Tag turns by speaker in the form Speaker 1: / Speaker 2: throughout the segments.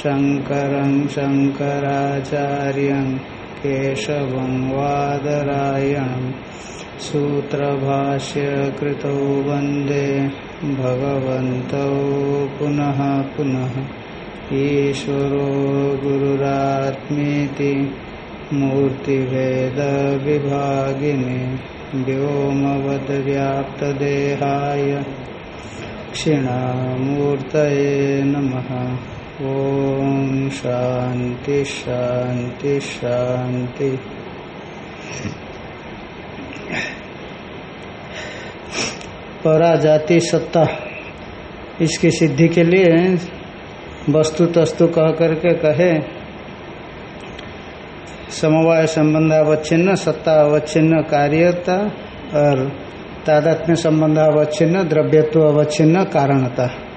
Speaker 1: शङ्करं शङ्कराचार्यं केशवं वादरायणं सूत्रभाष्यकृतौ वंदे भगवन्तौ पुनः पुनः ईश्वरो गुरुरात्मेति मूर्तिभेदविभागिने व्योमवद्व्याप्तदेहाय क्षिणामूर्तये नमः। ॐ शान्ति शान्ति शान्ति पराजाति सत्ता। इसकी सिद्धि के लिए वस्तु तस्तु कह करके कहे। समवाय संबंध अवच्छिन्न सत्ता अवच्छिन्न कार्यता और तादात्म्य संबंध अवच्छिन्न द्रव्यत्व अवच्छिन्न, कारणता।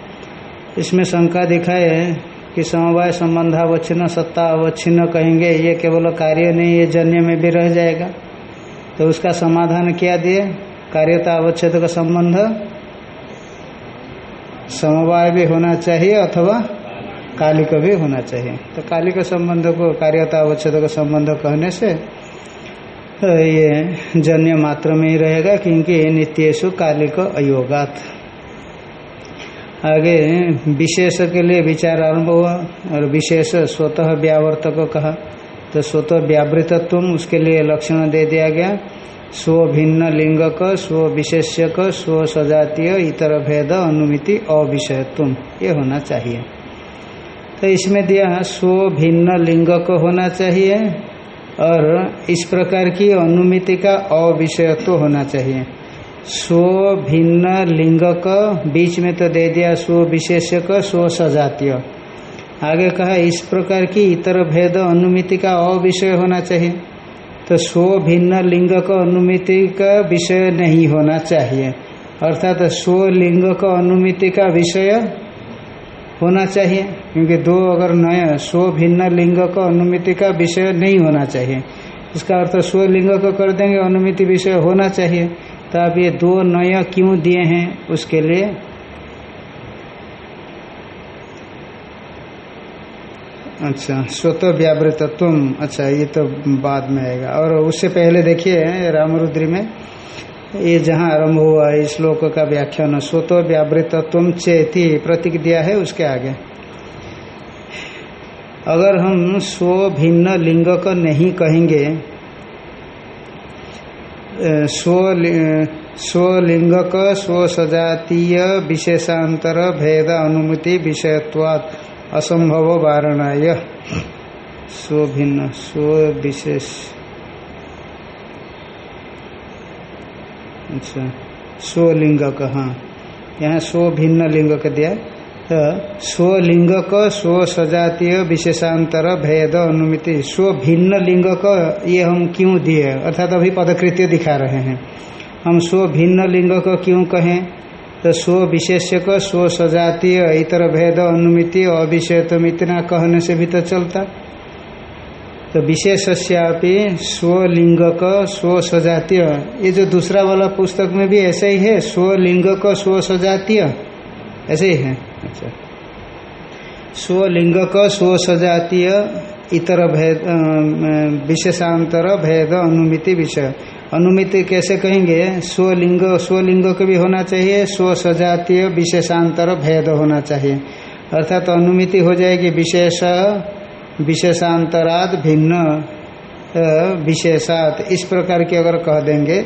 Speaker 1: इसमें शंका दिखाए कि समवाय संबंध अवच्छिन्न सत्ता अवच्छिन्न कहेंगे, ये केवल कार्य नहीं, ये जन्य में भी रह जाएगा। तो उसका समाधान क्या दिए? कार्यता अवच्छेद का संबंध समवाय भी होना चाहिए अथवा कालिक भी होना चाहिए। तो कालिक संबंध को, कार्यता अवच्छेद का संबंध कहने से तो ये जन्य मात्र में ही रहेगा, क्योंकि नित्येशु कालिक अयोगात। आगे विशेष के लिए विचार आरंभ हुआ और विशेष स्वतः व्यावर्तक कहा। तो स्वतः व्यावृतत्व उसके लिए लक्षण दे दिया गया। स्व भिन्न लिंगक, स्व विशेष्यक, स्व सजातीय, इतर भेद, अनुमिति अविषयत्व ये होना चाहिए। तो इसमें दिया स्व भिन्न लिंगक होना चाहिए और इस प्रकार की अनुमिति का अविषयत्व होना चाहिए। स्व भिन्न लिंग का बीच में तो दे दिया स्व विशेष्य का स्व सजातीय। आगे कहा, इस प्रकार की इतर भेद अनुमिति का अविषय होना चाहिए। तो स्व भिन्न लिंग का अनुमिति का विषय नहीं होना चाहिए। अर्थात स्व लिंग का अनुमिति का विषय होना चाहिए, क्योंकि दो अगर नया स्व भिन्न लिंग का अनुमिति का विषय नहीं होना चाहिए। इसका अर्थ स्वलिंग को कर देंगे, अनुमिति विषय होना चाहिए। तो ये दो नया क्यों दिए हैं, उसके लिए? अच्छा स्वतः व्यावृतत्व। अच्छा ये तो बाद में आएगा। और उससे पहले देखिए, रामरुद्री में, ये जहाँ आरंभ हुआ है श्लोक का व्याख्यान, स्वतः व्यावृतत्व चेती प्रतीक दिया है उसके आगे। अगर हम स्व भिन्न लिंग को नहीं कहेंगे स्वलिंग का स्व सजातीय विशेषांतर भेद अनुमति विषयत्वात् असंभव वारणाय। स्व भिन्न स्व विशेष अच्छा स्वलिंगक हाँ। यहाँ स्व भिन्न दिया तो स्वलिंग का स्व सजातीय विशेषांतर भेद अनुमिति। स्व भिन्न लिंग का ये हम क्यों दिए? अर्थात अभी पदकृत्य दिखा रहे हैं। हम स्व भिन्न लिंग को क्यों कहें? तो स्व विशेष्य का स्व सजातीय इतर भेद अनुमिति अविषयतम इतना कहने से भी तो चलता। तो विशेषस्यापि स्वलिंग का स्व सजातीय ये जो दूसरा वाला पुस्तक में भी ऐसा ही है स्वलिंग का स्व सजातीय ऐसे ही है। अच्छा। स्वलिंग का स्व सजातीय इतर भेद विशेषांतर, भेद, अनुमिति, विषय। अनुमिति कैसे कहेंगे? स्वलिंग स्वलिंग को भी होना चाहिए, स्वसजातीय, विशेषांतर, भेद होना चाहिए। अर्थात तो अनुमिति हो जाएगी विशेष, विशेषांतराद, भिन्न विशेषात। इस प्रकार की अगर कह देंगे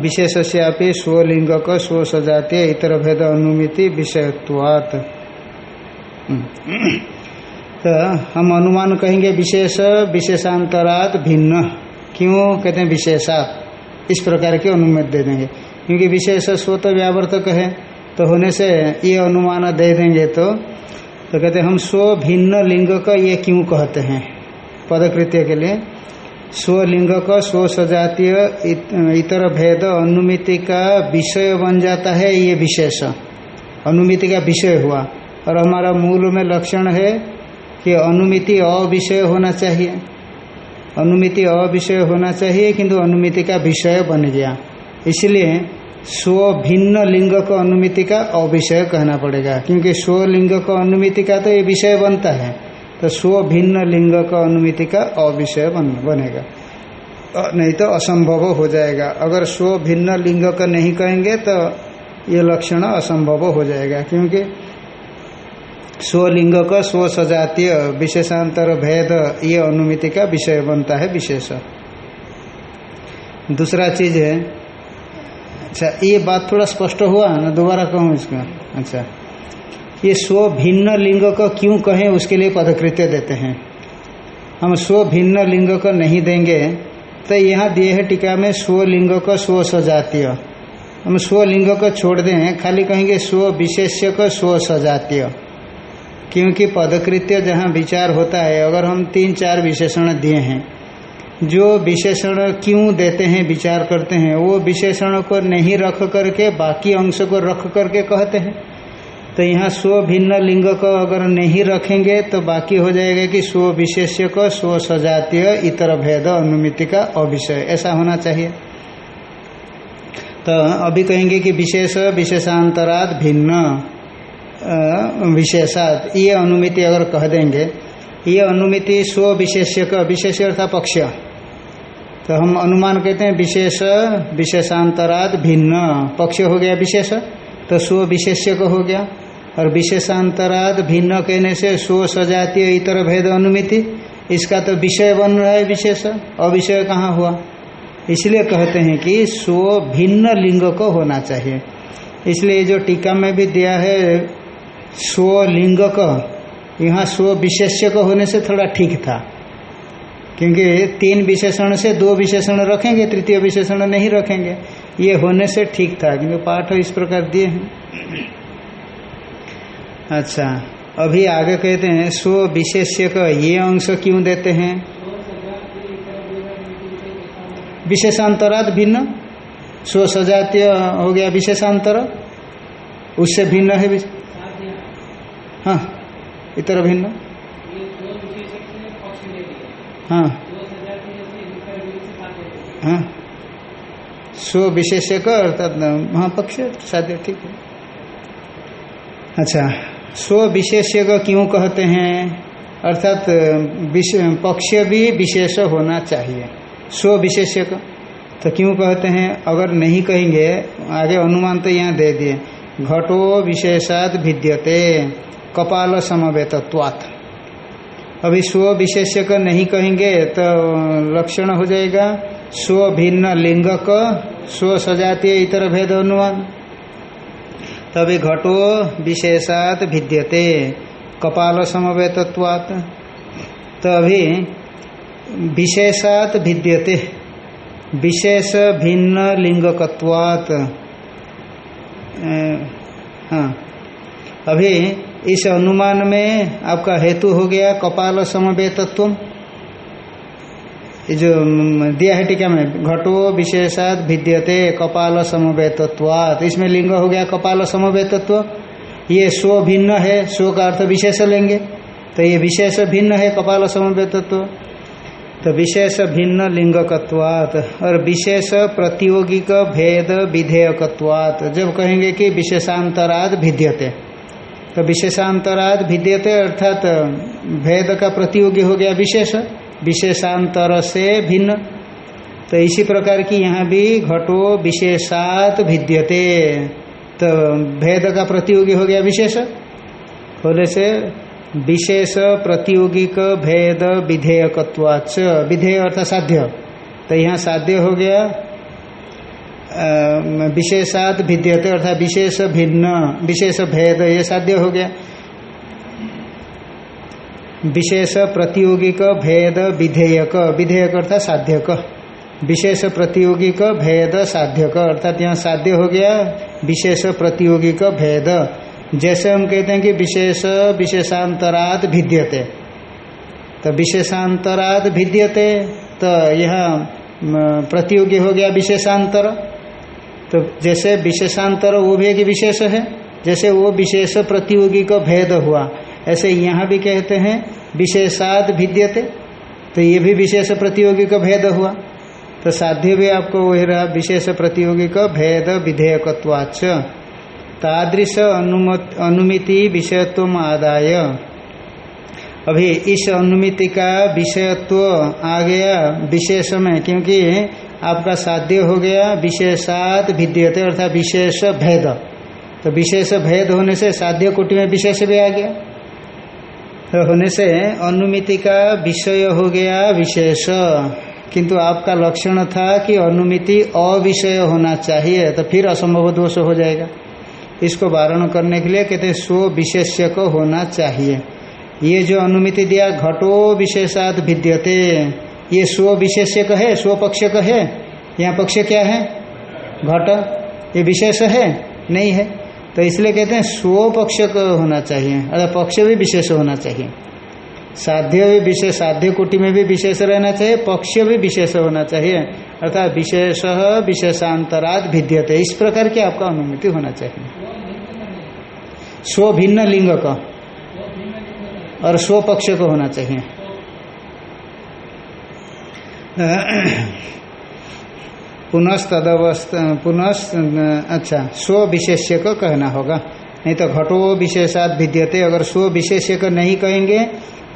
Speaker 1: विशेष से स्वलिंग का स्व सजातीय इतर भेद अनुमिति विषयत्वात्। तो हम अनुमान कहेंगे विशेष, विशेषांतरात भिन्न। क्यों कहते हैं विशेषात इस प्रकार के अनुमति दे देंगे। क्योंकि विशेष स्वतः व्यावर्तक है तो होने से ये अनुमान दे देंगे तो तो कहते हैं हम स्व भिन्न लिंग का ये क्यों कहते हैं? पदकृत्य के लिए। स्वलिंग का स्व सजातीय इतर भेद अनुमिति का विषय बन जाता है ये विशेष। अनुमिति का विषय हुआ। और हमारा मूल में लक्षण है कि अनुमिति अविषय होना चाहिए। अनुमिति अविषय होना चाहिए, किंतु अनुमिति का विषय बन गया। इसलिए स्व भिन्न लिंग का अनुमिति का अविषय कहना पड़ेगा, क्योंकि स्वलिंग का अनुमिति का तो ये विषय बनता है। तो स्व भिन्न लिंग का अनुमिति का अविषय बन, बनेगा। नहीं तो असंभव हो जाएगा। अगर स्व भिन्न लिंग का नहीं कहेंगे तो ये लक्षण असंभव हो जाएगा, क्योंकि स्वलिंग का स्व सजातीय विशेषांतर भेद ये अनुमिति का विषय बनता है विशेष। दूसरा चीज़ है। अच्छा ये बात थोड़ा स्पष्ट हुआ ना? दोबारा कहूँ इसका? अच्छा। ये स्व भिन्न लिंग को क्यों कहें, उसके लिए पदकृत्य देते हैं। हम स्व भिन्न लिंग को नहीं देंगे तो यहाँ दिए है टीका में स्वलिंग को स्व सजातीय। हम स्वलिंग को छोड़ दें, खाली कहेंगे स्व विशेष्य को स्व सजातीय। क्योंकि पदकृत्य जहाँ विचार होता है, अगर हम तीन चार विशेषण दिए हैं, जो विशेषण क्यों देते हैं, विचार करते हैं, वो विशेषण को नहीं रख करके, बाकी अंश को रख करके कहते हैं। तो यहाँ स्व भिन्न लिंग को अगर नहीं रखेंगे तो बाकी हो जाएगा कि स्व विशेष्य को स्व सजातीय इतर भेद अनुमिति का अविषय। ऐसा होना चाहिए। तो अभी कहेंगे कि विशेष, विशेषांतराद, भिन्न विशेषात ये अनुमिति अगर कह देंगे, ये अनुमिति स्व विशेष्य का विशेष अर्थात पक्ष। तो हम अनुमान कहते हैं विशेष, विशेषांतराद, भिन्न, पक्ष हो गया विशेष। तो स्व विशेष्य हो गया। और विशेषांतराद भिन्न कहने से स्व, सजातीय, इतर भेद अनुमिति। इसका तो विषय बन रहा है विशेष। अविषय कहाँ हुआ? इसलिए कहते हैं कि स्व भिन्न लिंग को होना चाहिए। इसलिए जो टीका में भी दिया है स्वलिंग का, यहाँ स्व विशेष्य को होने से थोड़ा ठीक था। क्योंकि तीन विशेषण से दो विशेषण रखेंगे, तृतीय विशेषण नहीं रखेंगे। ये होने से ठीक था, क्योंकि पाठ इस प्रकार दिए हैं। अच्छा अभी आगे कहते हैं, स्व विशेष्य का ये अंश क्यों देते हैं? विशेषांतराद भिन्न? स्व सजातीय हो गया विशेषांतर? उससे भिन्न है हाँ इतर भिन्न? हाँ। हाँ। स्व विशेष्य का अर्थात हाँ पक्ष साध्य, ठीक है। अच्छा। स्व विशेष्य क्यों कहते हैं? अर्थात पक्ष भी विशेष होना चाहिए। स्व विशेष्य तो क्यों कहते हैं? अगर नहीं कहेंगे, आगे अनुमान तो यहाँ दे दिए। घटो विशेषात भिद्यते, कपाल समवेतत्वात्। अभी स्व विशेष्य नहीं कहेंगे तो लक्षण हो जाएगा। स्व भिन्न लिंग का स्व सजातीय इतर भेद अनुमान तभी घटो विशेषात भिद्यते। कपाल समवेतत्वात्। तभी विशेषात भिद्यते। विशेष भिन्न लिंगकत्वात्। हाँ। अभी इस अनुमान में आपका हेतु हो गया कपाल समवेतत्व जो दिया है टीका में घटो विशेषात भिद्यते कपाल समवेतत्वात। इसमें लिंग हो गया कपाल समवेतत्व। ये स्व भिन्न है, स्व का अर्थ विशेष लेंगे। तो ये विशेष भिन्न है कपाल समवेतत्व। तो विशेष भिन्न लिंगकत्वात। और विशेष प्रतियोगिक भेद विधेयकत्वात। जब कहेंगे कि विशेषांतराद भिद्यते। तो विशेषांतराद भिद्यते अर्थात भेद का प्रतियोगी हो गया विशेष। विशेषांतर से भिन्न। तो इसी प्रकार की यहाँ भी घटो विशेषात भिद्यते। तो भेद का प्रतियोगी हो गया विशेष। होने से विशेष प्रतियोगिक भेद विधेयकत्वाच विधेय अर्थात साध्य। तो यहाँ साध्य हो गया विशेषात भिद्यते अर्थात विशेष भिन्न, विशेष भेद, ये साध्य हो गया। विशेष प्रतियोगिक भेद विधेयक विधेयक अर्थात साध्यक। विशेष प्रतियोगिक भेद साध्यक, अर्थात यहाँ साध्य हो गया विशेष प्रतियोगिक भेद। जैसे हम कहते हैं कि विशेष, विशेषांतरात भिद्यते। तो विशेषांतरात भिद्यते तो यह प्रतियोगी हो गया विशेषांतर। तो जैसे विशेषांतर एक विशेष है, जैसे वो विशेष प्रतियोगी का भेद हुआ, ऐसे यहाँ भी कहते हैं विशेषाद भिद्यते तो ये भी विशेष प्रतियोगी का भेद हुआ। तो साध्य भी आपको वही रहा, विशेष प्रतियोगी का भेद विधेयकत्वाच तादृश अनुमिति विषयत्व आदाय। अभी इस अनुमिति का विषयत्व आ गया विशेष में, क्योंकि आपका साध्य हो गया, विशेषात भिद्यते अर्थात विशेष भेद। तो विशेष भेद होने से साध्य कोटि में विशेष भी आ गया। तो होने से अनुमिति का विषय हो गया विशेष। किंतु आपका लक्षण था कि अनुमिति अविषय होना चाहिए तो फिर असंभव दोष हो जाएगा। इसको वारण करने के लिए कहते स्व विशेष्य को होना चाहिए। ये जो अनुमिति दिया, घटो विशेषात भिद्यते ये स्व विशेष्य का है स्व पक्ष का है यहाँ पक्ष क्या है? घट। ये विशेष है? नहीं है। तो इसलिए कहते हैं स्व पक्ष होना चाहिए। अर्थात पक्ष भी विशेष होना चाहिए। साध्य भी विशेष, साध्य कुटी में भी विशेष रहना चाहिए, पक्ष भी विशेष होना चाहिए। अर्थात विशेष विशेषांतराद भिद्यते। इस प्रकार की आपका अनुमति होना चाहिए। स्व भिन्न लिंग का। और स्व पक्ष को होना चाहिए। पुनः तदवस्थ पुनः अच्छा स्व विशेष्य को कहना होगा। नहीं तो घटो विशेषात भिद्यते। अगर स्व विशेष्य को नहीं कहेंगे,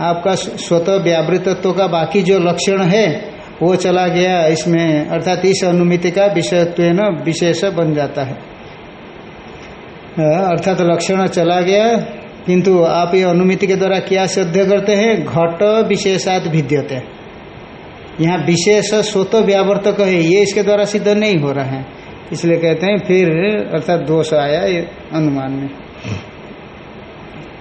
Speaker 1: आपका स्वतः व्यावृतत्व का बाकी जो लक्षण है, वो चला गया इसमें। अर्थात इस अनुमिति का विषयत्व विशेष बन जाता है। अर्थात लक्षण चला गया, किंतु आप ये अनुमिति के द्वारा क्या सिद्ध करते हैं? घट विशेषात भिद्यते। यहाँ विशेष स्वतः व्यावर्तक है, ये इसके द्वारा सिद्ध नहीं हो रहा है। इसलिए कहते हैं, फिर अर्थात दोष आया ये अनुमान में।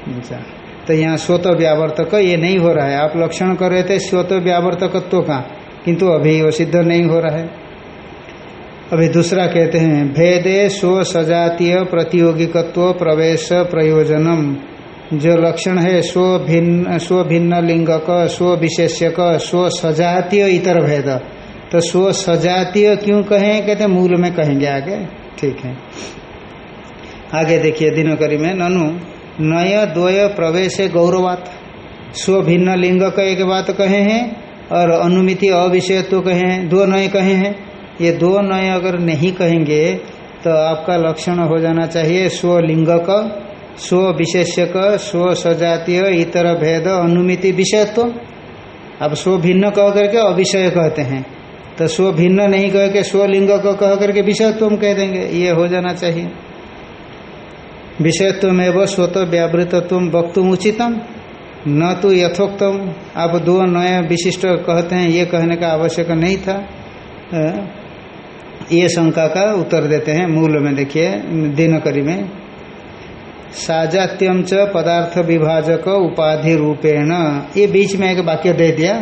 Speaker 1: अच्छा तो यहाँ स्वतः व्यावर्तक, ये नहीं हो रहा है। आप लक्षण कर रहे थे स्वत व्यावर्तकत्व का, किंतु अभी वो सिद्ध नहीं हो रहा है। अभी दूसरा कहते हैं, भेदे स्व सजातीय प्रतियोगिकत्व प्रवेश प्रयोजनम। जो लक्षण है, स्व भिन्न स्व भिन्न लिंग का स्व विशेष्य का स्व सजातीय इतर भेद। तो स्व सजातीय क्यों कहें? कहते मूल में कहेंगे आगे। ठीक है। आगे देखिए, दिनकरी में, ननु, नय द्वय प्रवेश गौरवात। स्व भिन्न लिंग का एक बात कहे हैं, और अनुमिति अविषयत्व कहे हैं, दो नए कहे हैं। ये दो नए अगर नहीं कहेंगे तो आपका लक्षण हो जाना चाहिए स्वलिंग का स्व विशेषक स्व सजातीय इतर भेद, अनुमिति, विषयत्व। अब स्व भिन्न कह करके अविषय कहते हैं। तो स्व भिन्न नहीं कह के स्वलिंग को कह करके विषयत्व कह देंगे। ये हो जाना चाहिए। विषयत्व में वो स्वतः व्यावृतत्व वक्तुम उचितम, न तो यथोक्तम। आप दो नए विशिष्ट कहते हैं, ये कहने का आवश्यक नहीं था। ये शंका का उत्तर देते हैं मूल में, देखिए, दिनकरी में। साजात्यम च पदार्थ विभाजक उपाधि रूपेण ये बीच में एक वाक्य दे दिया।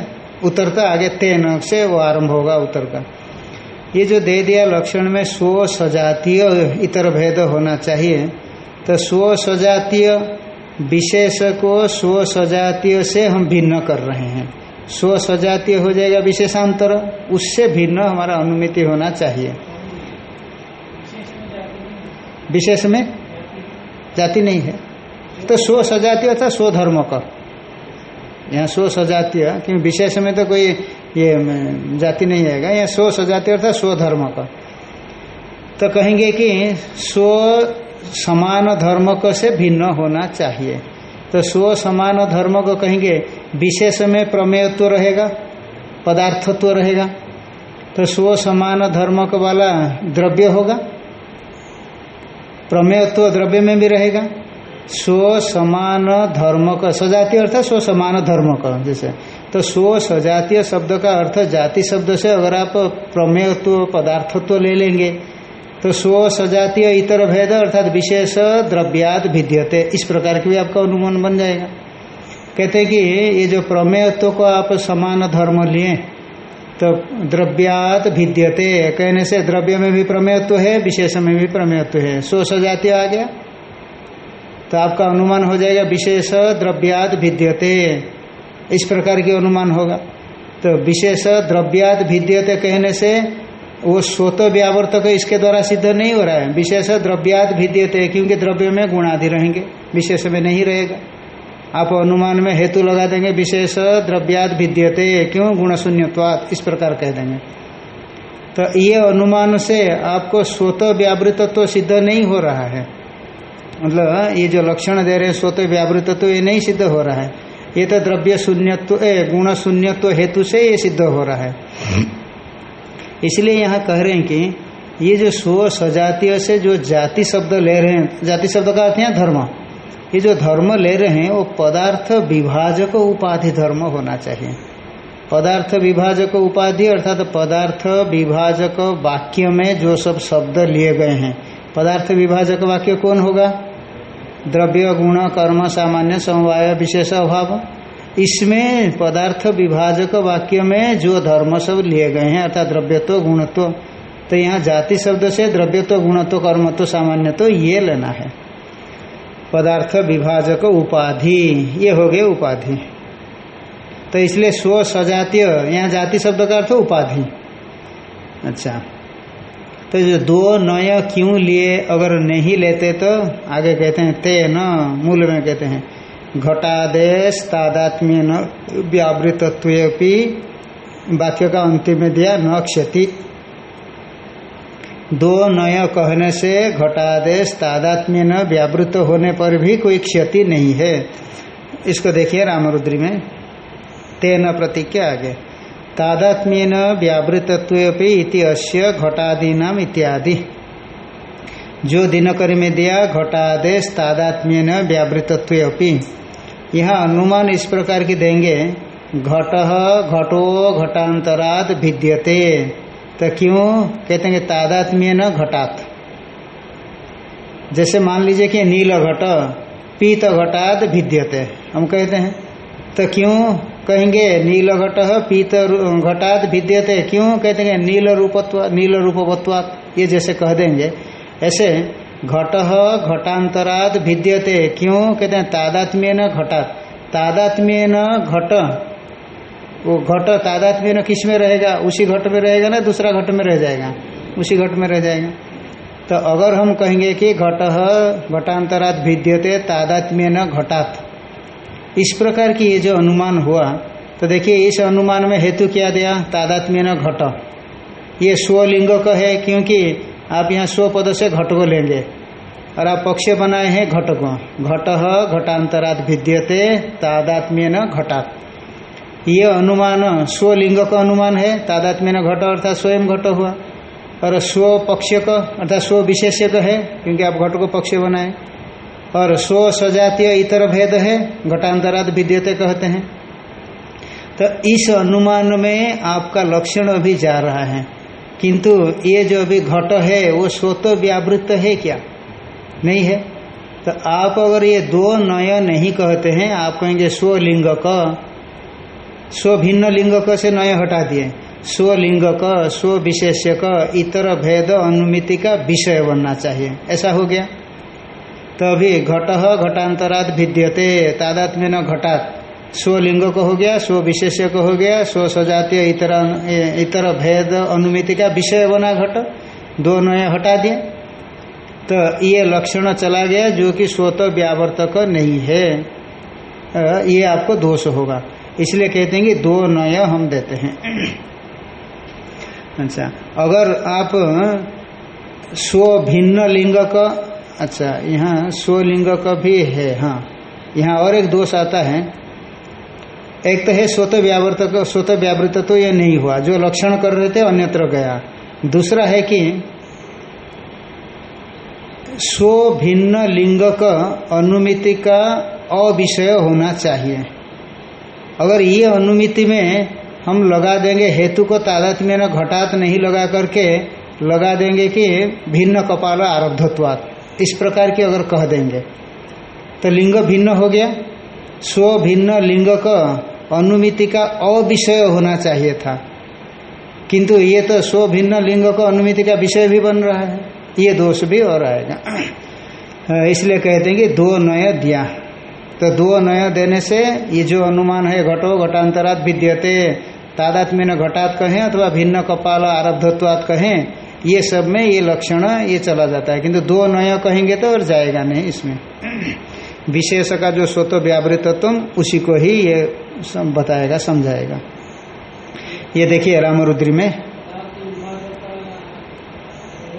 Speaker 1: उत्तर तो आगे तेन से वो आरंभ होगा उत्तर का। ये जो दे दिया लक्षण में स्व सजातीय इतर भेद होना चाहिए तो स्व सजातीय विशेष को स्व सजातीय से हम भिन्न कर रहे हैं। स्व सजातीय हो जाएगा विशेषांतर, उससे भिन्न हमारा अनुमिति होना चाहिए। विशेष में? जाति नहीं है। तो स्व सजातीय अर्थात स्वधर्म का। यहाँ स्व सजातीय क्योंकि विशेष में तो कोई ये जाति नहीं आएगा यहाँ स्व सजातीय अर्थात स्वधर्म का। तो कहेंगे कि स्व समान धर्म को से भिन्न होना चाहिए। तो स्व समान धर्म को कहेंगे, विशेष में प्रमेयत्व रहेगा, पदार्थत्व रहेगा। तो स्व समान धर्म वाला द्रव्य होगा। प्रमेयत्व द्रव्य में भी रहेगा। स्व समान धर्म का सजातीय अर्थ स्व समान धर्म का जैसे। तो स्व सजातीय शब्द का अर्थ जाति शब्द से अगर आप प्रमेयत्व पदार्थत्व ले लेंगे तो स्व सजातीय इतर भेद अर्थात विशेष द्रव्याद भिद्यते इस प्रकार की भी आपका अनुमान बन जाएगा। कहते कि ये जो प्रमेयत्व को आप समान धर्म लिए तो द्रव्यात भिद्यते। कहने से द्रव्य में भी प्रमेयत्व है, विशेष में भी प्रमेयत्व है। सो सजातीय आ गया। तो आपका अनुमान हो जाएगा विशेष द्रव्याद भिद्यते। इस प्रकार की अनुमान होगा। तो विशेष द्रव्याद भिद्यते कहने से वो स्वत व्यावर्तक इसके द्वारा सिद्ध नहीं हो रहा है। विशेष द्रव्याद भिद्यते, क्योंकि द्रव्य में गुणादि रहेंगे। विशेष में नहीं रहेगा। आप अनुमान में हेतु लगा देंगे, विशेष द्रव्याद भिद्यते क्यों? गुण शून्यवाद इस प्रकार कह देंगे। तो ये अनुमान से आपको स्वत व्यावृतत्व तो सिद्ध नहीं हो रहा है। मतलब ये जो लक्षण दे रहे हैं, स्वत व्यावृतत्व तो ये नहीं सिद्ध हो रहा है। ये तो द्रव्य शून्यत्व गुण शून्यत्व हेतु से ये सिद्ध हो रहा है। इसलिए यहाँ कह रहे हैं कि ये जो स्व सजातीय से जो जाति शब्द ले रहे हैं, जाति शब्द का अर्थ है धर्म। ये जो धर्म ले रहे हैं, वो पदार्थ विभाजक उपाधि धर्म होना चाहिए। पदार्थ विभाजक उपाधि अर्थात पदार्थ विभाजक वाक्य में जो सब शब्द लिए गए हैं, पदार्थ विभाजक वाक्य कौन होगा? द्रव्य, गुण, कर्म, सामान्य, समवाय, विशेष अभाव। इसमें पदार्थ विभाजक वाक्य में जो धर्म सब लिए गए हैं, अर्थात द्रव्यत्व, गुणत्व तो यहाँ जाति शब्द से द्रव्यत्व, गुणत्व, कर्मत्व सामान्य तो ये लेना है। पदार्थ विभाजक उपाधि। ये हो गए उपाधि। तो इसलिए स्व सजातीय, यहाँ जाति शब्द का अर्थ उपाधि। अच्छा। तो जो दो नय क्यों लिए, अगर नहीं लेते तो आगे कहते हैं ते न, मूल में कहते हैं। घटादेश तादात्म्य न व्यावृतत्व वाक्य का अंतिम में दिया न क्षति। दो नय कहने से घटादेश तादात्म्य न व्यावृत होने पर भी कोई क्षति नहीं है। इसको देखिए रामरुद्री में। तेन प्रतिज्ञा आगे। तादात्म्यन व्यावृतत्व इति अश्य घटादीनाम इत्यादि। जो दिनकर में दिया घटादेश तादात्म्यन व्यावृतत्व यहाँ अनुमान इस प्रकार की देंगे, घट घटो घटांतराद भिद्यते। तो क्यों? कहते हैं तादात्म्य न घटात। जैसे मान लीजिए कि नील घट, पीत घटात भिद्यते। हम कहते हैं तो क्यों? कहेंगे नील घट, पीत घटात भिद्यते। क्यों? कहते हैं नील रूपत्व, नील रूपवत्वात। ये जैसे कह देंगे, ऐसे घट घटांतरात भिद्यते। क्यों? कहते हैं, तादात्म्य न घटात। तादात्म्य न घट वो घट तादात्म्य किसमें रहेगा? उसी घट में रहेगा ना दूसरा घट में रह जाएगा? उसी घट में रह जाएगा। तो अगर हम कहेंगे कि घट घटांतरात भिद्यते तादात्म्य न घटात। इस प्रकार की ये जो अनुमान हुआ तो देखिए इस अनुमान में हेतु क्या दिया? तादात्म्य न घट। ये स्वलिंग का है क्योंकि आप यहाँ स्व पद से घट को लेंगे। और आप पक्ष बनाए हैं घट को। घट घटांतरात भिद्यते तादात्म्य न घटात। ये अनुमान स्वलिंग का अनुमान है। तादात्म्य न घट अर्थात स्वयं घट हुआ। और स्व पक्ष का अर्थात स्व विशेष्य का है, क्योंकि आप घट को पक्ष बनाए। और स्व सजातीय इतर भेद है, घटांतराद विद्यते कहते हैं। तो इस अनुमान में आपका लक्षण अभी जा रहा है। किंतु ये जो अभी घट है, वो स्वतः व्यावृत्त है क्या? नहीं है। तो आप अगर ये दो नय नहीं कहते हैं, आप कहेंगे स्वलिंग क स्व भिन्न लिंग क से नय हटा दिए। स्वलिंग क स्व विशेष्य क इतर भेद अनुमिति का विषय बनना चाहिए। ऐसा हो गया। तो अभी घट घटांतरात भिद्यते तादात्म्य न घटात। स्वलिंग को हो गया स्व विशेष्य को हो गया स्व सजातीय इतर इतर भेद अनुमिति का विषय बना घट। दो नए हटा दिए। तो ये लक्षण चला गया जो कि स्वतः व्यावर्तक नहीं है। ये आपको दोष होगा। इसलिए कहते हैं कि दो नय हम देते हैं। अच्छा अगर आप स्व भिन्न लिंग का अच्छा यहाँ स्वलिंग का भी है हाँ यहाँ और एक दोष आता है। एक तो है स्वतः व्यावर्तक स्वतः व्यावृत तो यह नहीं हुआ, जो लक्षण कर रहे थे अन्यत्र गया। दूसरा है कि स्व भिन्न लिंग का अनुमिति का अविषय होना चाहिए। अगर ये अनुमिति में हम लगा देंगे, हेतु को तादात में न घटात नहीं लगा करके लगा देंगे कि भिन्न कपाल आरब्धत्वात्। इस प्रकार की अगर कह देंगे तो लिंग भिन्न हो गया। स्व भिन्न लिंग का अनुमिति का अविषय होना चाहिए था। किंतु ये तो स्व भिन्न लिंग का अनुमिति का विषय भी बन रहा है। ये दोष भी और आएगा। इसलिए कहते हैं कि दो नय दिया तो दो नय देने से ये जो अनुमान है, घटो, घटांतरात विद्यते तादात्म्य न घटात कहें अथवा भिन्न कपाल आरब्धत्वात कहें, ये सब में ये लक्षण, ये चला जाता है। किंतु दो नय कहेंगे तो और जाएगा नहीं इसमें। विशेष का जो स्वतः व्यावृतत्व उसी को ही ये बताएगा, समझाएगा। ये देखिए रामरुद्री में।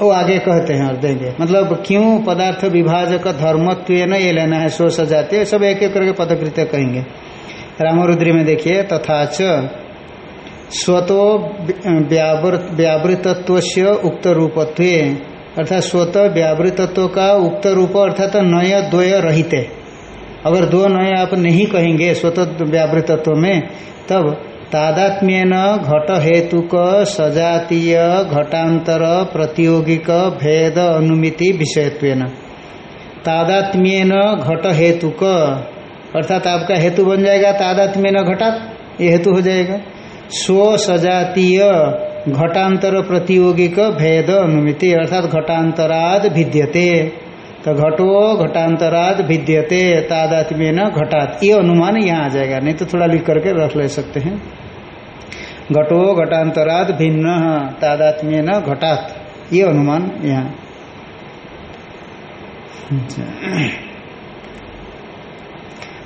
Speaker 1: वो आगे कहते हैं और देंगे। मतलब क्यों पदार्थ विभाजक धर्मत्व न ये लेना है, सो सजाते सब एक एक करके पदकृत्य कहेंगे। रामरुद्री में देखिए, तथा च, स्वतो व्यावृतत्व से उक्त रूपत्व अर्थात स्वतः व्यावृतत्व का उक्त रूप अर्थात नय, द्वय रहित। अगर दो नय आप नहीं कहेंगे स्वतः व्यावृतत्व में, तब तादात्म्यन घट हेतुक सजातीय घटांतर प्रतियोगिक भेद अनुमिति विषयत्व तादात्म्यन घट हेतुक अर्थात आपका हेतु बन जाएगा तादात्म्यन घटात, ये हेतु हो जाएगा। स्व सजातीय घटांतर प्रतियोगिक भेद अनुमिति, अर्थात घटांतराद भिद्यते। तो घटो घटांतराद भिद्यते तादात्म्य घटात। ये अनुमान यहाँ आ जाएगा, नहीं तो थोड़ा लिख करके रख ले सकते हैं। घटो घटांतराद भिन्न तादात्म्य न घटात। ये अनुमान यहाँ।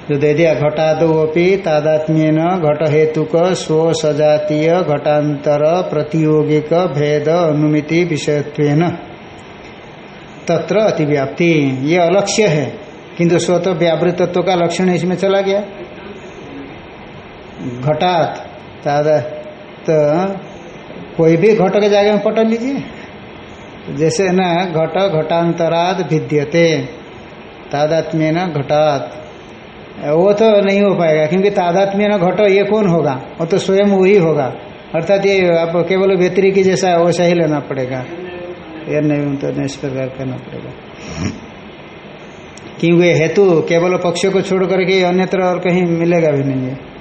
Speaker 1: जो दे दिया घटादोपि तादात्म्य न घट हेतुक स्व सजातीय घटांतर प्रतियोगिक भेद अनुमिति विषयत्व तत्र अतिव्याप्ति। ये अलक्ष्य है, किंतु स्वतः व्यावृतत्व का लक्षण इसमें चला गया। घटात, तादा तो कोई भी घट के जागे में पटल लीजिए। जैसे न, घट, घटांतराद भिद्यते। तादात्म्य न घटात। वो तो नहीं हो पाएगा, क्योंकि तादात्म्य न घट ये कौन होगा? वो तो स्वयं वही होगा। अर्थात ये आप केवल व्यतिरी की जैसा वैसा ही लेना पड़ेगा। ये नहीं तो इस प्रकार करना पड़ेगा। क्योंकि हेतु केवल पक्ष को छोड़ करके अन्यत्र और कहीं मिलेगा भी नहीं। है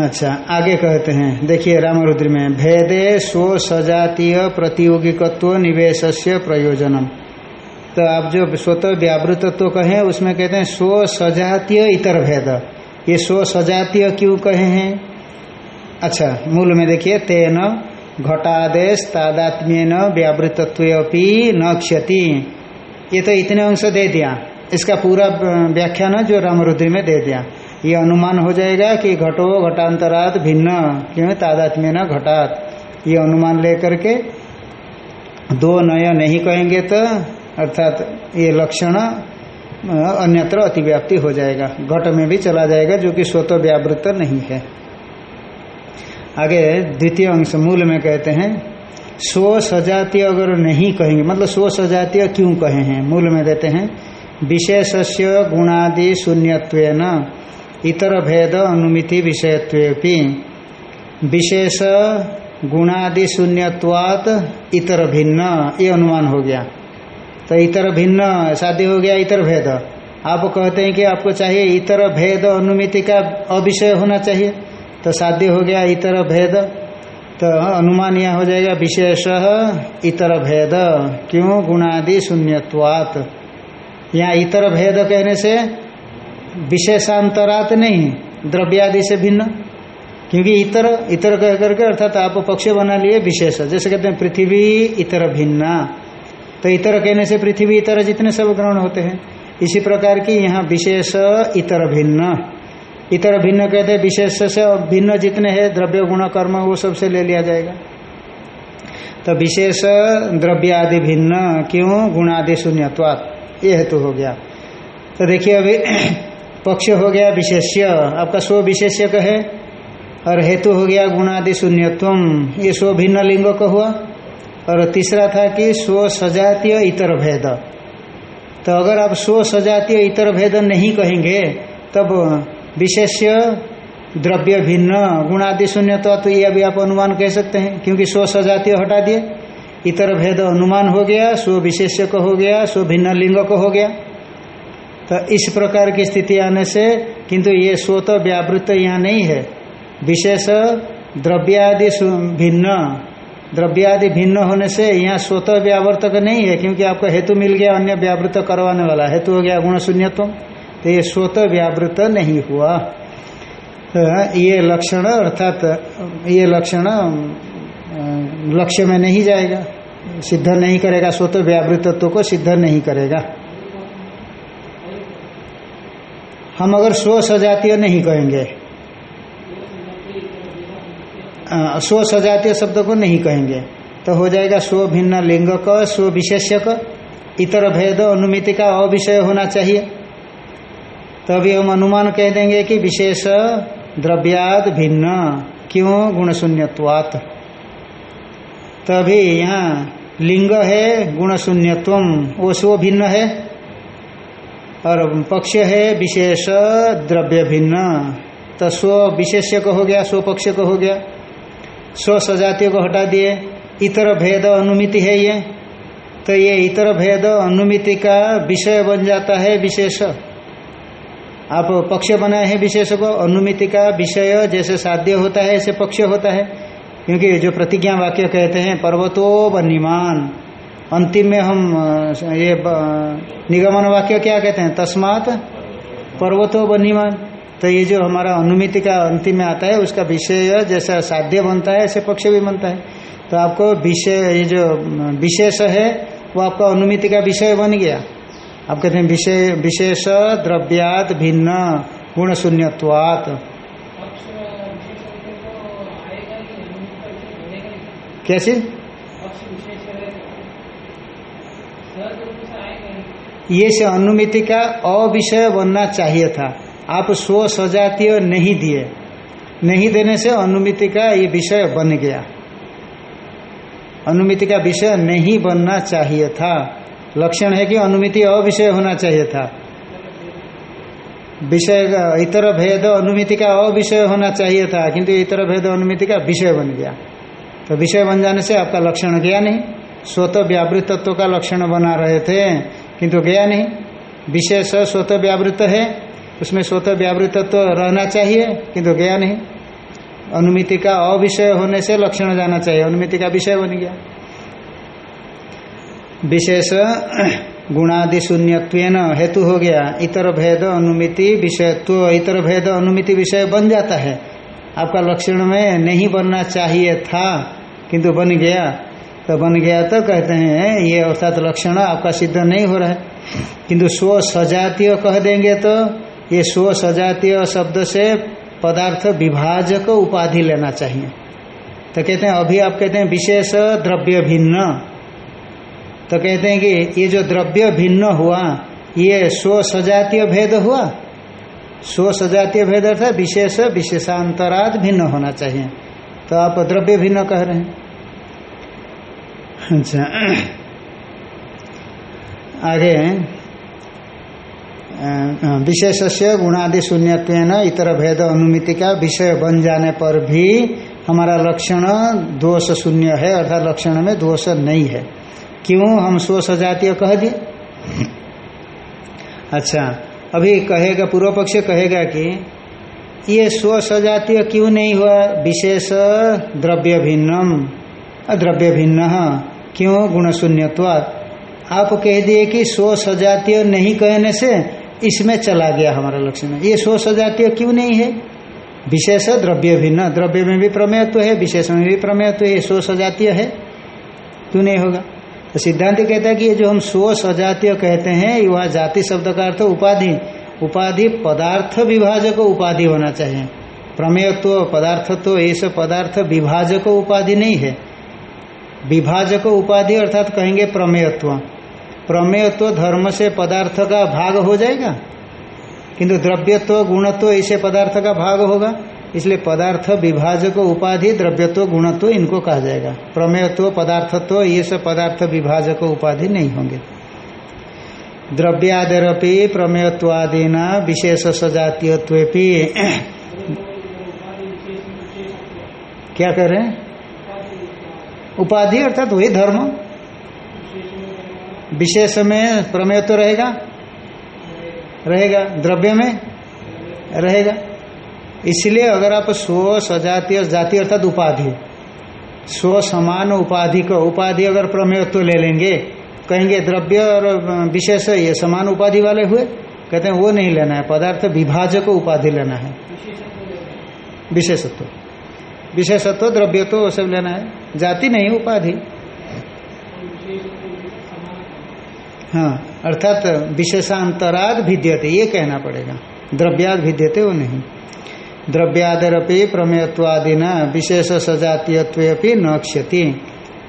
Speaker 1: अच्छा आगे कहते हैं, देखिए रामरुद्र में, भेदे स्व सजातीय प्रतियोगिकत्व निवेश से प्रयोजनम। तो आप जो स्वतः व्यावृतत्व कहें, उसमें कहते हैं स्व सजातीय इतर भेद। ये स्व सजातीय क्यों कहे हैं? अच्छा मूल में देखिए, तेन घटादेश तादात्म्य न व्यावृतत्व न क्षति ये तो इतने अंश दे दिया। इसका पूरा व्याख्यान जो रामरुद्री में दे दिया। ये अनुमान हो जाएगा कि घटो घटांतरात भिन्न, क्यों? तादात्म्य न घटात। ये अनुमान लेकर के दो नय नहीं कहेंगे तो अर्थात ये लक्षण, अन्यत्र अतिव्याप्ति हो जाएगा। घट में भी चला जाएगा, जो कि स्वतः व्यावृत नहीं है। आगे द्वितीय अंश मूल में कहते हैं, स्व सजातीय अगर नहीं कहेंगे मतलब स्व सजातीय क्यों कहे हैं? मूल में देते हैं विशेष गुणादि शून्यत्व इतर भेद अनुमिति विषयत्व विशेष गुणादि शून्यवात इतर भिन्न ये अनुमान हो गया। तो इतर भिन्न शादी हो गया इतर भेद आप कहते हैं कि आपको चाहिए इतर भेद अनुमिति का अविषय होना चाहिए। तो साध्य हो गया इतर भेद तो अनुमान यह हो जाएगा विशेष इतर भेद क्यों? गुणादि शून्यवात यहाँ इतर भेद कहने से विशेषांतरात नहीं, द्रव्यादि से भिन्न। क्योंकि इतर इतर कह करके अर्थात आप पक्ष बना लिए विशेष। जैसे कहते हैं, पृथ्वी इतर भिन्ना। तो इतर कहने से पृथ्वी इतर जितने सब ग्रहण होते हैं, इसी प्रकार की यहाँ विशेष, इतर भिन्न। इतर भिन्न कहते हैं, विशेष से भिन्न जितने हैं, द्रव्य गुण, कर्म, वो सबसे ले लिया जाएगा। तो विशेष द्रव्य आदि भिन्न, क्यों? गुणादि शून्यत्वात। ये हेतु हो गया। तो देखिए अभी पक्ष हो गया विशेष्य। आपका स्व विशेष्य कहे। और हेतु हो गया गुणादि शून्यत्व। ये स्व भिन्न लिंग का हुआ। और तीसरा था कि स्व सजातीय इतर भेद। तो अगर आप स्व सजातीय इतर भेद नहीं कहेंगे, तब विशेष्य, द्रव्य भिन्न, गुणादि शून्य तो ये अभी आप अनुमान कह सकते हैं, क्योंकि स्व सजातीय हटा दिए। इतर भेद अनुमान हो गया, स्व विशेष्य हो गया, स्व भिन्न लिंग को हो गया। तो इस प्रकार की स्थिति आने से, किंतु ये स्वतः व्यावृत यहाँ नहीं है। विशेष द्रव्यादि भिन्न द्रव्यादि भिन्न होने से यहाँ स्वतः व्यावर्तक नहीं है, क्योंकि आपको हेतु मिल गया, अन्य व्यावृत करवाने वाला। हेतु हो गया गुण शून्यत्व। तो ये स्वतः व्यावृत नहीं हुआ। तो ये लक्षण, अर्थात ये लक्षण लक्ष्य में नहीं जाएगा। सिद्ध नहीं करेगा स्वतः व्यावृतत्व को सिद्ध नहीं करेगा। हम अगर स्व सजातीय नहीं कहेंगे। स्व सजातीय शब्द को नहीं कहेंगे। तो हो जाएगा स्व भिन्न लिंग का स्व विशेष्य का इतर भेद अनुमिति का अविषय होना चाहिए। तो अभी हम अनुमान कह देंगे कि विशेष, द्रव्याद, भिन्न, क्यों? गुण शून्यवात तो यहाँ लिंग है गुण शून्यत्व वो स्व भिन्न है। और पक्ष है विशेष द्रव्य भिन्न तो स्व विशेष्य को हो गया, स्व पक्ष को हो गया। स्व सजातीय को हटा दिए। इतर भेद अनुमिति है ये। तो ये इतर भेद अनुमिति का विषय बन जाता है विशेष। आप पक्ष बनाए हैं विशेष को, अनुमिति का विषय जैसे साध्य होता है, ऐसे पक्ष होता है। क्योंकि जो प्रतिज्ञा वाक्य कहते हैं, पर्वतो बनिमान अंतिम में हम ये निगमन वाक्य क्या कहते हैं? तस्मात पर्वतो बनिमान तो ये जो हमारा अनुमिति का अंतिम में आता है, उसका विषय जैसा साध्य बनता है, ऐसे पक्ष भी बनता है। तो आपको विषय, ये जो विशेष है, वो आपका अनुमिति का विषय बन गया। आप कहते हैं विषय, विशेष, द्रव्यात, भिन्न गुण शून्यवात चीज़? ये से अनुमिति का अविषय बनना चाहिए था। आप स्व सजातीय नहीं दिए। नहीं देने से अनुमिति का ये विषय बन गया। अनुमिति का विषय नहीं बनना चाहिए था। लक्षण है कि अनुमिति अविषय होना चाहिए था। विषय का इतर भेद अनुमिति का अविषय होना चाहिए था, किंतु इतर भेद अनुमिति का विषय बन गया। तो विषय बन जाने से आपका लक्षण गया नहीं। स्वतः व्यावृतत्व का लक्षण बना रहे थे, किंतु गया नहीं। विशेष स्वतः व्यावृत है, उसमें स्वतः व्यावृतत्व तो रहना चाहिए, किंतु गया नहीं। अनुमिति का अविषय होने से लक्षण जाना चाहिए, अनुमिति का विषय बन गया। विशेष गुणादि शून्यत्व हेतु हो गया, इतर भेद अनुमिति विषयत्व, इतर भेद अनुमिति विषय बन जाता है। आपका लक्षण में नहीं बनना चाहिए था, किंतु बन गया। तो बन गया तो कहते हैं, ये अर्थात लक्षण आपका सिद्ध नहीं हो रहा है। किंतु स्व सजातीय कह देंगे तो ये स्व सजातीय शब्द से पदार्थ विभाजक उपाधि लेना चाहिए। तो कहते हैं, अभी आप कहते हैं विशेष द्रव्य भिन्न। तो कहते हैं कि ये जो द्रव्य भिन्न हुआ, ये स्व सजातीय भेद हुआ? स्व सजातीय भेद अर्थात विशेष, विशेषांतराद भिन्न होना चाहिए। तो आप द्रव्य भिन्न कह रहे हैं। अच्छा। आगे विशेष से गुणादि शून्यत्व इतर भेद अनुमिति का विषय बन जाने पर भी हमारा लक्षण दोष शून्य है, अर्थात लक्षण में दोष नहीं है। क्यों? हम स्व सजातीय कह दिए। अच्छा अभी कहेगा पूर्व पक्ष कहेगा कि ये स्व सजातीय क्यों नहीं हुआ? विशेष द्रव्य भिन्नम द्रव्य भिन्न क्यों गुण शून्यवाद आप कह दिए कि स्व सजातीय नहीं कहने से इसमें चला गया हमारा लक्षण। ये स्व सजातीय क्यों नहीं है? विशेष द्रव्य भिन्न। द्रव्य में भी प्रमेयत्व है, विशेष में भी प्रमेयत्व है। स्व सजातीय है? क्यों नहीं होगा? तो सिद्धांत कहता है कि ये जो हम स्व सजातीय कहते हैं वह जाति शब्द का अर्थ उपाधि। उपाधि पदार्थ विभाजक उपाधि होना चाहिए। प्रमेयत्व, पदार्थत्व, ये सब पदार्थ विभाजक उपाधि नहीं है। विभाजक उपाधि अर्थात कहेंगे प्रमेयत्व। प्रमेयत्व धर्म से पदार्थ का भाग हो जाएगा, किंतु द्रव्यत्व, गुणत्व ऐसे पदार्थ का भाग होगा, इसलिए पदार्थ विभाजक उपाधि, द्रव्यत्व, गुणत्व इनको कहा जाएगा। प्रमेयत्व, पदार्थत्व, ये सब पदार्थ विभाजक उपाधि नहीं होंगे। द्रव्यादिपि प्रमेयत्वादिना विशेष सजातीयत्व क्या कह रहे हैं? उपाधि अर्थात वही धर्म। विशेष में प्रमेय तो रहेगा। रहेगा। द्रव्य में रहेगा। इसलिए अगर आप स्व सजातीय जाति अर्थात उपाधि, स्व समान उपाधि को उपाधि अगर प्रमेयत्व ले लेंगे, कहेंगे द्रव्य और विशेष ये समान उपाधि वाले हुए, कहते हैं वो नहीं लेना है, पदार्थ विभाजक उपाधि लेना है। विशेषत्व। विशेषत्व द्रव्य तो वो सब लेना है। जाति नहीं, उपाधि। हाँ अर्थात विशेषांतराद भिद्यते, ये कहना पड़ेगा। द्रव्याद भिद्यते वो नहीं। द्रव्यादरपि प्रमेयत्वादिना विशेष सजातीयत्व न क्षति।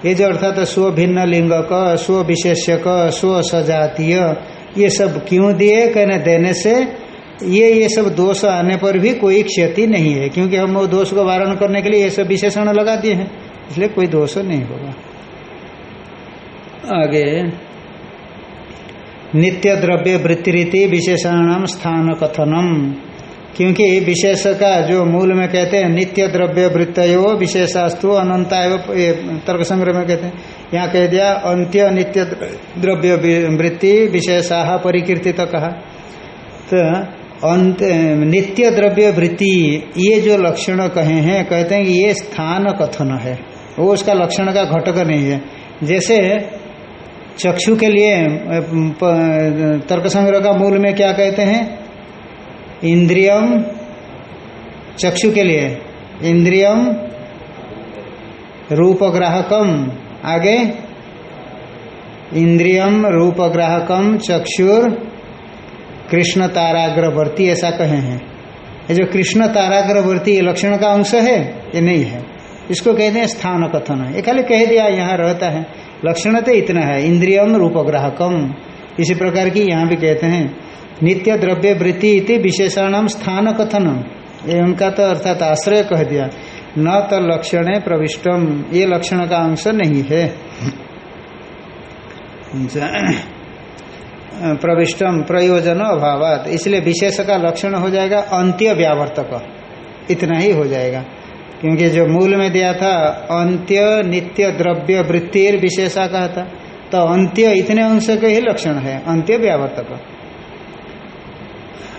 Speaker 1: ये जो अर्थात स्व भिन्न लिंग का स्व विशेष्य स्व सजातीय, ये सब क्यों दिए? कहने देने से ये ये सब दोष आने पर भी कोई क्षति नहीं है, क्योंकि हम वो दोष को वारण करने के लिए ये सब विशेषण लगा दिए हैं, इसलिए कोई दोष नहीं होगा। आगे नित्य द्रव्य वृत्ति रीति विशेषण स्थान कथनम क्योंकि विशेष का जो मूल में कहते हैं नित्य द्रव्य वृत्तो विशेषास्तु अनंता तर्क संग्रह में कहते हैं। यहाँ कह दिया अंत्य नित्य द्रव्य वृत्ति विशेषा परिकीर्ति तो कहा तो अंत, नित्य द्रव्य वृत्ति, ये जो लक्षण कहे हैं, कहते हैं कि ये स्थान कथन है। वो उसका लक्षण का घटक नहीं है। जैसे चक्षु के लिए तर्क संग्रह का मूल में क्या कहते हैं? इंद्रियम चक्षु के लिए। इंद्रियम रूपग्राहकम। आगे, इंद्रियम रूपग्राहकम चक्षुर कृष्ण ताराग्रवर्ती ऐसा कहे हैं। ये जो कृष्ण ताराग्रवर्ती लक्षण का अंश है, ये नहीं है। इसको कहते हैं स्थान कथन। ये खाली कह दिया, यहाँ रहता है। लक्षण तो इतना है, इंद्रियम रूपग्राहकम। इसी प्रकार की यहाँ भी कहते हैं, नित्य द्रव्य वृत्ति इति विशेषण स्थान कथन ये उनका तो अर्थात आश्रय कह दिया। न तो लक्षण प्रविष्टम। ये लक्षण का अंश नहीं है। प्रविष्टम प्रयोजन अभाव इसलिए विशेष का लक्षण हो जाएगा अंत्य व्यावर्तक। इतना ही हो जाएगा। क्योंकि जो मूल में दिया था, अंत्य नित्य द्रव्य वृत्तिर विशेषा कहा था तो अंत्य इतने अंश के ही लक्षण है, अंत्य व्यावर्तक।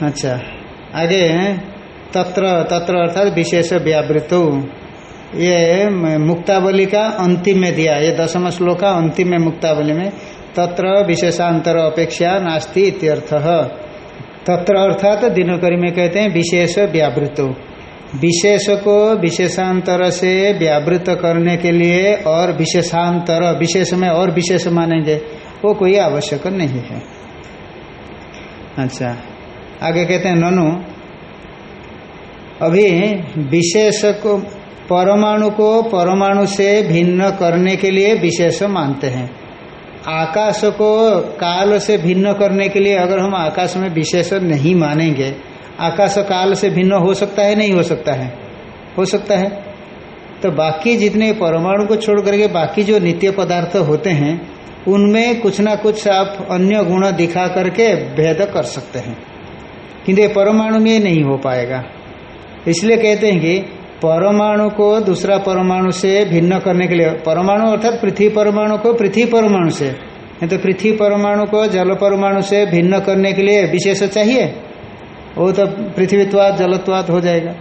Speaker 1: अच्छा आगे, तत्र तत्र अर्थात विशेष व्यावृत। ये मुक्तावली का अंतिम में दिया, ये दसम श्लोक का अंतिम में मुक्तावली में तत्र विशेषांतर अपेक्षा नास्ति इत्यर्थ। तत्र अर्थात दिनकरी में कहते हैं विशेष व्यावृत। विशेष को विशेषांतर से व्यावृत करने के लिए और विशेषांतर विशेष में और विशेष मानेंगे, वो कोई आवश्यक नहीं है। अच्छा आगे कहते हैं ननु। अभी विशेष को परमाणु को परमाणु से भिन्न करने के लिए विशेष मानते हैं। आकाश को काल से भिन्न करने के लिए अगर हम आकाश में विशेष नहीं मानेंगे, आकाश काल से भिन्न हो सकता है, नहीं हो सकता है? हो सकता है। तो बाकी जितने परमाणु को छोड़ करके बाकी जो नित्य पदार्थ होते हैं, उनमें कुछ ना कुछ आप अन्य गुण दिखा करके भेद कर सकते हैं। किंतु परमाणु में नहीं हो पाएगा। इसलिए कहते हैं कि परमाणु को दूसरा परमाणु से भिन्न करने के लिए, परमाणु अर्थात पृथ्वी परमाणु को पृथ्वी परमाणु से तो पृथ्वी परमाणु को जल परमाणु से भिन्न करने के लिए विशेष चाहिए, वो तो पृथ्वीत्वाद जलत्वाद हो जाएगा।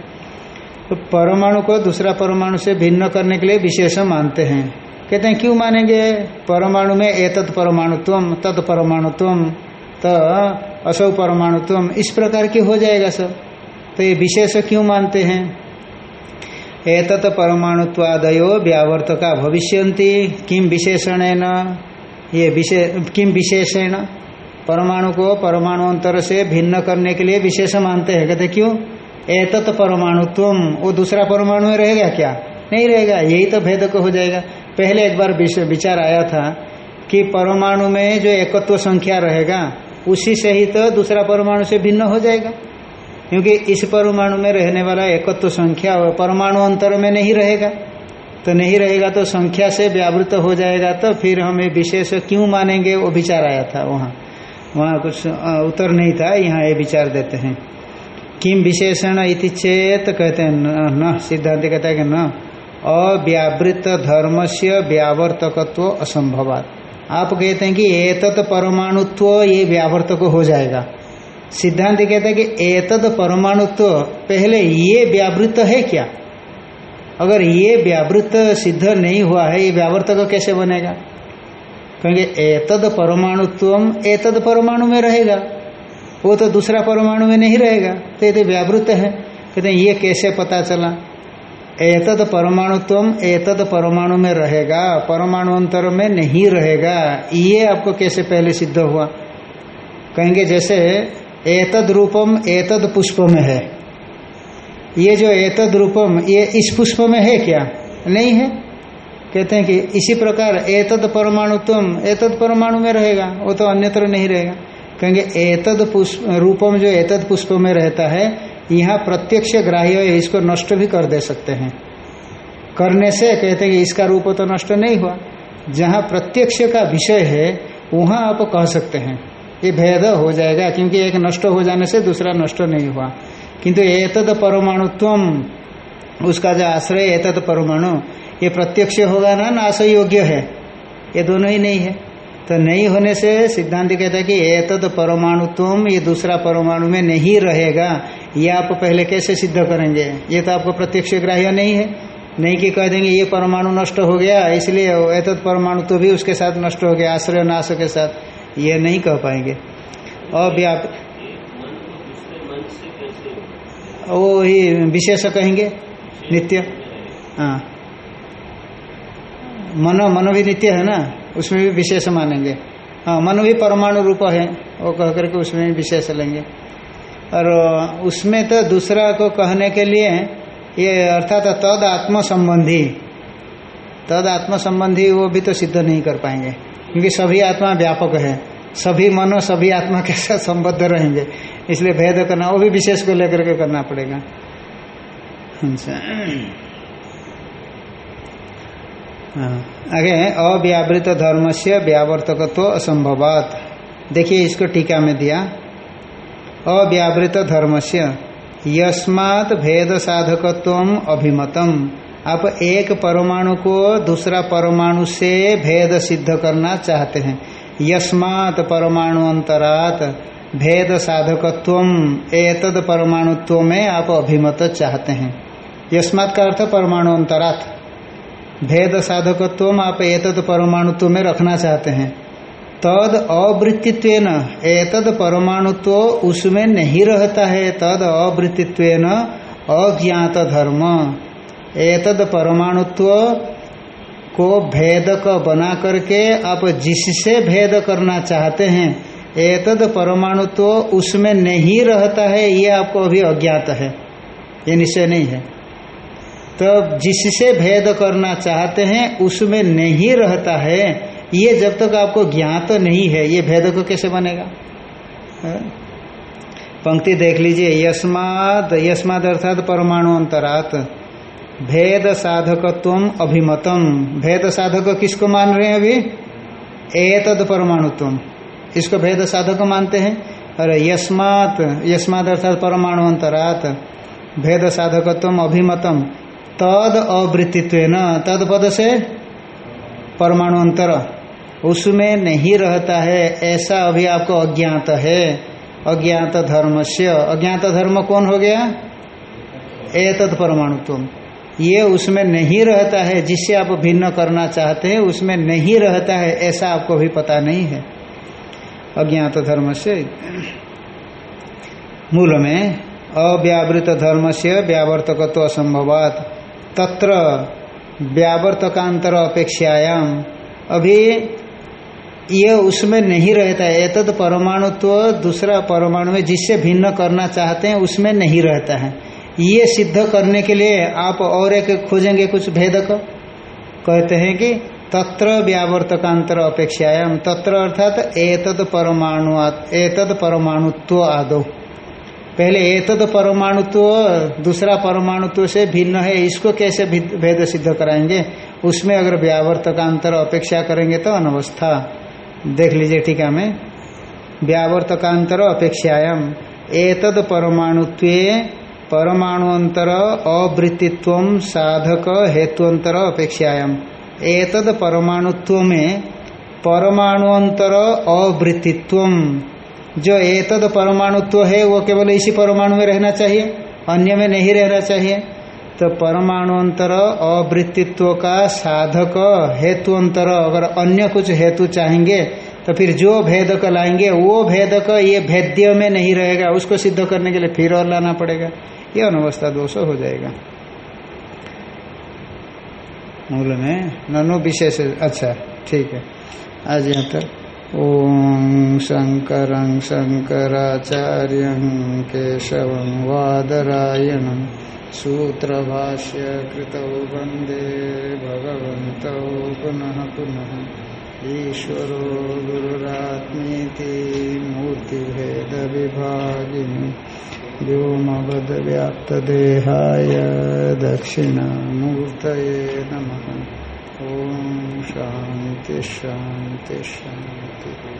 Speaker 1: तो परमाणु को दूसरा परमाणु से भिन्न करने के लिए विशेष मानते हैं। कहते हैं, क्यों मानेंगे? परमाणु में एतत् परमाणुत्व तत् परमाणुत्व तो असौ परमाणुत्व, इस प्रकार की हो जाएगा सब। तो ये विशेष क्यों मानते हैं? एतत परमाणुत्वादयो व्यावर्तका भविष्यंति किम विशेषण ये विशेष किम विशेषण? परमाणु को परमाणु अंतर से भिन्न करने के लिए विशेष मानते हैं। कहते क्यों? एतत परमाणुत्व वो दूसरा परमाणु में रहेगा क्या? नहीं रहेगा यही तो भेद को हो जाएगा। पहले एक बार विचार आया था कि परमाणु में जो एकत्व संख्या रहेगा, उसी से ही तो दूसरा परमाणु से भिन्न हो जाएगा। क्योंकि इस परमाणु में रहने वाला एकत्व संख्या परमाणु अंतर में नहीं रहेगा। तो नहीं रहेगा तो संख्या से व्यावृत हो जाएगा तो फिर हमें विशेष क्यों मानेंगे? वो विचार आया था वहाँ। वहाँ कुछ उत्तर नहीं था। यहाँ ये विचार देते हैं। किम विशेषण इति चेत कहते हैं, न सिद्धांत कहता है कि न, अव्यावृत धर्म से व्यावर्तकत्व असंभवात। आप कहते हैं कि एतत परमाणुत्व ये व्यावर्तक हो जाएगा। सिद्धांत कहते हैं कि एतद परमाणुत्व पहले ये व्यावृत है क्या? अगर ये व्यावृत सिद्ध नहीं हुआ है, ये व्यावर्तक कैसे बनेगा? कहेंगे एतद परमाणुत्व एतद परमाणु में रहेगा। वो तो दूसरा परमाणु में नहीं रहेगा। तो ये तो व्यावृत है। कहते हैं, ये कैसे पता चला? एतद परमाणुत्व एतद परमाणु में रहेगा। परमाणु अंतर में नहीं रहेगा। ये आपको कैसे पहले सिद्ध हुआ? कहेंगे, जैसे एतद रूपम, एतद पुष्प में है। ये जो एतद रूपम, ये इस पुष्प में है क्या? नहीं है? कहते हैं कि इसी प्रकार एतद परमाणुत्व एतद परमाणु में रहेगा, वो तो अन्यत्र नहीं रहेगा। कहेंगे एतद पुष्प, रूपम जो एतद पुष्प में रहता है, यहाँ प्रत्यक्ष ग्राह्य है, इसको नष्ट भी कर दे सकते हैं। करने से कहते हैं कि इसका रूप तो नष्ट नहीं हुआ। जहाँ प्रत्यक्ष का विषय है, वहाँ आप कह सकते हैं। ये भेद हो जाएगा, क्योंकि एक नष्ट हो जाने से दूसरा नष्ट नहीं हुआ। किंतु एतद परमाणुत्व, उसका जो आश्रय एतद परमाणु, ये प्रत्यक्ष होगा ना नाश योग्य है? ये दोनों ही नहीं है। तो नहीं होने से सिद्धांत कहता है कि एतद परमाणुत्व, ये दूसरा परमाणु में नहीं रहेगा। ये आप पहले कैसे सिद्ध करेंगे? ये तो आपको प्रत्यक्ष ग्राह्य नहीं है। नहीं कि कह देंगे, ये परमाणु नष्ट हो गया, इसलिए एतद परमाणु तो भी उसके साथ नष्ट हो गया, आश्रय नाश के साथ। ये नहीं कह पाएँगे। अव्याप वो ही विशेष कहेंगे, नित्य। हाँ। मनो मनो भी नित्य है ना? उसमें भी विशेष मानेंगे। हाँ मनो भी परमाणु रूप है। वो कह करके उसमें भी विशेष लेंगे। और उसमें तो दूसरा को कहने के लिए ये अर्थात तद आत्म संबंधी तद आत्म संबंधी वो भी तो सिद्ध नहीं कर पाएँगे। क्योंकि सभी आत्मा व्यापक है। सभी मनो सभी आत्मा के साथ संबद्ध रहेंगे। इसलिए भेद करना वो भी विशेष को लेकर के करना पड़ेगा। अच्छा हाँ, आगे अव्यावृत धर्म से व्यावर्तकत्व असंभवात। देखिए इसको टीका में दिया। अव्यावृत धर्म से यस्मात् भेद साधकत्व अभिमतम। आप एक परमाणु को दूसरा परमाणु से भेद सिद्ध करना चाहते हैं। यस्मात् परमाणु अंतरात भेद साधकत्व एतद परमाणुत्व में आप अभिमत चाहते हैं। यस्मात् का अर्थ परमाणु अंतरात। भेद साधकत्व आप एतद परमाणुत्व में रखना चाहते हैं। तद अवृत्तित्व एतद परमाणुत्व उसमें नहीं रहता है। तद अवृत्तित्व अज्ञात धर्म एतद परमाणुत्व को भेदक बना करके आप जिससे भेद करना चाहते हैं, एतद परमाणुत्व उसमें नहीं रहता है, ये आपको अभी अज्ञात है। ये निश्चय नहीं है। तो जिससे भेद करना चाहते हैं, उसमें नहीं रहता है, ये जब तक आपको ज्ञात तो नहीं है, ये भेद को कैसे बनेगा? पंक्ति देख लीजिए, यस्माद यस्माद अर्थात परमाणु अंतरात। भेद साधकत्व अभिमतम भेद साधक किसको मान रहे हैं अभी? एतद परमाणुत्व। इसको भेद साधक मानते हैं? और यस्मात यस्मात अर्थात परमाणु अंतरात भेद साधकत्व अभिमतम तद अवृत्तित्व न तद पद से परमाणु अंतर उसमें नहीं रहता है, ऐसा अभी आपको अज्ञात है। अज्ञात धर्म से अज्ञात धर्म कौन हो गया? एतद परमाणुत्व। ये उसमें नहीं रहता है जिससे आप भिन्न करना चाहते हैं, उसमें नहीं रहता है, ऐसा आपको भी पता नहीं है। अज्ञात धर्म से, मूल में, अव्यावृत धर्म से व्यावर्तकत्व असंभवात, तत्र व्यावर्तकांतर अपेक्षायाम। अभी ये उसमें नहीं रहता है, एतद परमाणु तो दूसरा परमाणु में जिससे भिन्न करना चाहते हैं, उसमें नहीं रहता है। ये सिद्ध करने के लिए आप और एक खोजेंगे कुछ भेदक कहते हैं कि तत्र व्यावर्तकांतर अपेक्षायाम। तत्र अर्थात एतद परमाणु एतद परमाणुत्व आदो। पहले एतद परमाणुत्व, दूसरा परमाणुत्व से भिन्न है, इसको कैसे भेद सिद्ध कराएँगे? उसमें अगर व्यावर्तकांतर अपेक्षा करेंगे तो अनवस्था। देख लीजिए टीका में व्यावर्तकांतर अपेक्षायाम। एतद परमाणुत्व परमाणुअंतर अवृत्तित्व साधक हेतुअंतर अपेक्षायाम। एतद परमाणुत्व में परमाणुअंतर अवृत्तित्व। जो एतद परमाणुत्व है, वो केवल इसी परमाणु में रहना चाहिए, अन्य में नहीं रहना चाहिए। तो परमाणुअंतर अवृत्तित्व का साधक हेतुअंतर, अगर अन्य कुछ हेतु चाहेंगे तो फिर जो भेदक लाएँगे, वो भेदक ये भेद्य में नहीं रहेगा। उसको सिद्ध करने के लिए फिर और लाना पड़ेगा। ये अनवस्था दोष हो जाएगा। मूल में ननु विशेष अच्छा ठीक है। आज यहाँ तक ओम शंकर शंकराचार्य केशव वादरायण सूत्र भाष्य कृत वंदे भगवत पुनः पुनः। ईश्वरो गुरुरात्मीति व्योम व्योमवद्व्याप्तदेहाय दक्षिणामूर्तये नमः। ॐ शान्ति शान्ति शान्तिः।